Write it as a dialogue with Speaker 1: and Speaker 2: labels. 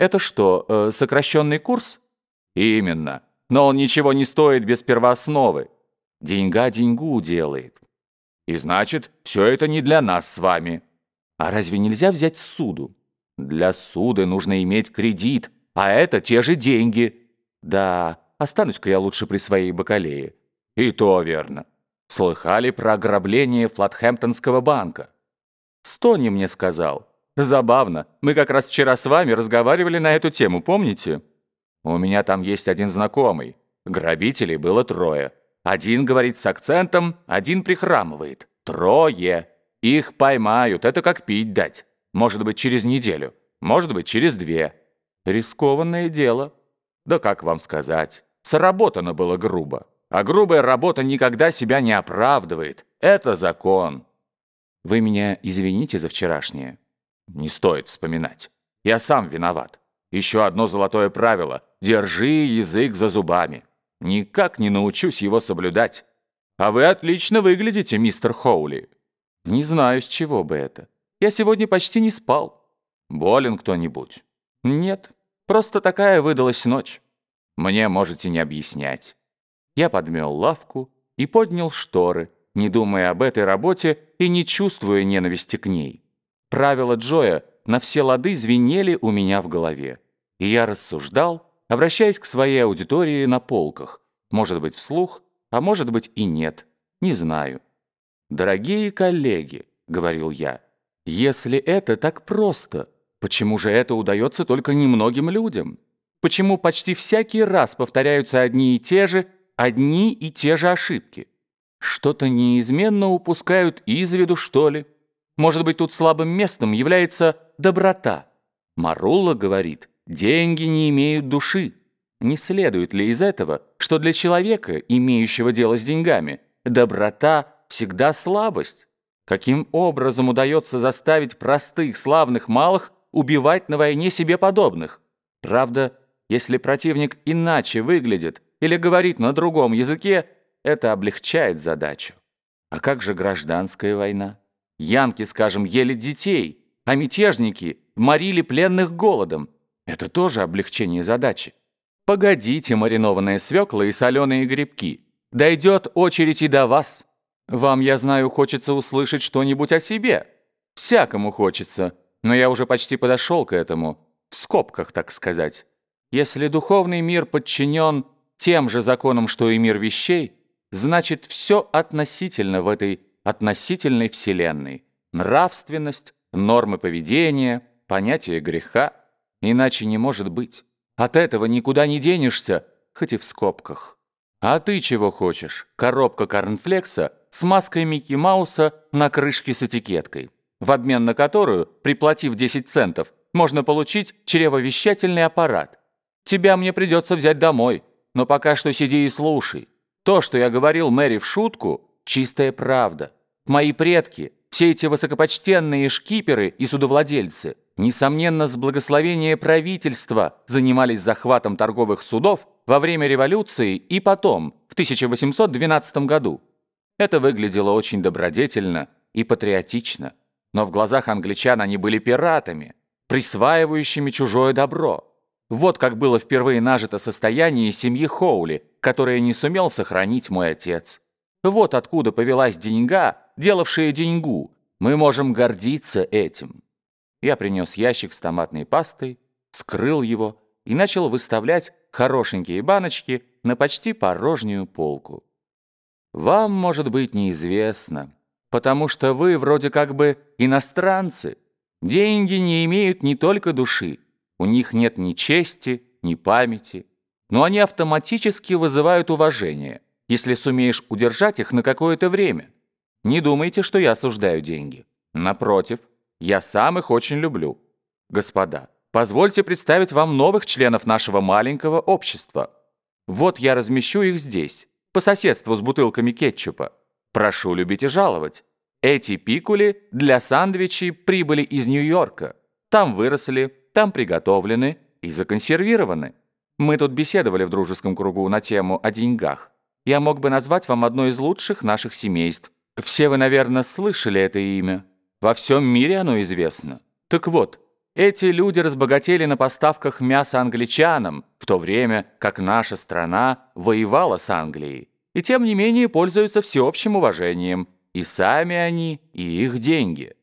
Speaker 1: Это что, э, сокращенный курс? Именно. Но он ничего не стоит без первоосновы. Деньга деньгу делает. И значит, все это не для нас с вами. А разве нельзя взять суду? Для суды нужно иметь кредит, а это те же деньги. Да, останусь-ка я лучше при своей бакалее. И то верно. Слыхали про ограбление Флатхэмптонского банка? Стони мне сказал. Забавно, мы как раз вчера с вами разговаривали на эту тему, помните? У меня там есть один знакомый. Грабителей было трое. Один говорит с акцентом, один прихрамывает. Трое. Их поймают, это как пить дать. Может быть, через неделю, может быть, через две. Рискованное дело. Да как вам сказать, сработано было грубо. А грубая работа никогда себя не оправдывает. Это закон. Вы меня извините за вчерашнее. Не стоит вспоминать. Я сам виноват. Еще одно золотое правило. Держи язык за зубами. Никак не научусь его соблюдать. А вы отлично выглядите, мистер Хоули. Не знаю, с чего бы это. Я сегодня почти не спал. Болен кто-нибудь? Нет, просто такая выдалась ночь. Мне можете не объяснять. Я подмел лавку и поднял шторы, не думая об этой работе и не чувствуя ненависти к ней. Правила Джоя на все лады звенели у меня в голове. И я рассуждал, обращаясь к своей аудитории на полках. Может быть, вслух, а может быть и нет. Не знаю. «Дорогие коллеги», — говорил я, — если это так просто, почему же это удается только немногим людям? Почему почти всякий раз повторяются одни и те же, одни и те же ошибки? Что-то неизменно упускают из виду, что ли? Может быть, тут слабым местом является доброта? Марулла говорит, деньги не имеют души. Не следует ли из этого, что для человека, имеющего дело с деньгами, доброта всегда слабость? Каким образом удается заставить простых, славных малых убивать на войне себе подобных? Правда, если противник иначе выглядит или говорит на другом языке, это облегчает задачу. А как же гражданская война? Янки, скажем, ели детей, а мятежники морили пленных голодом. Это тоже облегчение задачи. Погодите, маринованная свекла и соленые грибки. Дойдет очередь и до вас. Вам, я знаю, хочется услышать что-нибудь о себе. Всякому хочется, но я уже почти подошел к этому, в скобках, так сказать. Если духовный мир подчинен тем же законам, что и мир вещей, значит, все относительно в этой относительной вселенной. Нравственность, нормы поведения, понятие греха. Иначе не может быть. От этого никуда не денешься, хоть и в скобках. А ты чего хочешь? Коробка корнфлекса – с маской Микки Мауса на крышке с этикеткой, в обмен на которую, приплатив 10 центов, можно получить чревовещательный аппарат. Тебя мне придется взять домой, но пока что сиди и слушай. То, что я говорил Мэри в шутку, чистая правда. Мои предки, все эти высокопочтенные шкиперы и судовладельцы, несомненно, с благословения правительства занимались захватом торговых судов во время революции и потом, в 1812 году. Это выглядело очень добродетельно и патриотично, но в глазах англичан они были пиратами, присваивающими чужое добро. Вот как было впервые нажито состояние семьи Хоули, которое не сумел сохранить мой отец. Вот откуда повелась деньга, делавшая деньгу. Мы можем гордиться этим. Я принес ящик с томатной пастой, вскрыл его и начал выставлять хорошенькие баночки на почти порожнюю полку. Вам, может быть, неизвестно, потому что вы вроде как бы иностранцы. Деньги не имеют не только души, у них нет ни чести, ни памяти, но они автоматически вызывают уважение, если сумеешь удержать их на какое-то время. Не думайте, что я осуждаю деньги. Напротив, я сам их очень люблю. Господа, позвольте представить вам новых членов нашего маленького общества. Вот я размещу их здесь по соседству с бутылками кетчупа. Прошу любить и жаловать. Эти пикули для сандвичей прибыли из Нью-Йорка. Там выросли, там приготовлены и законсервированы. Мы тут беседовали в дружеском кругу на тему о деньгах. Я мог бы назвать вам одно из лучших наших семейств. Все вы, наверное, слышали это имя. Во всем мире оно известно. Так вот, Эти люди разбогатели на поставках мяса англичанам, в то время как наша страна воевала с Англией, и тем не менее пользуются всеобщим уважением, и сами они, и их деньги.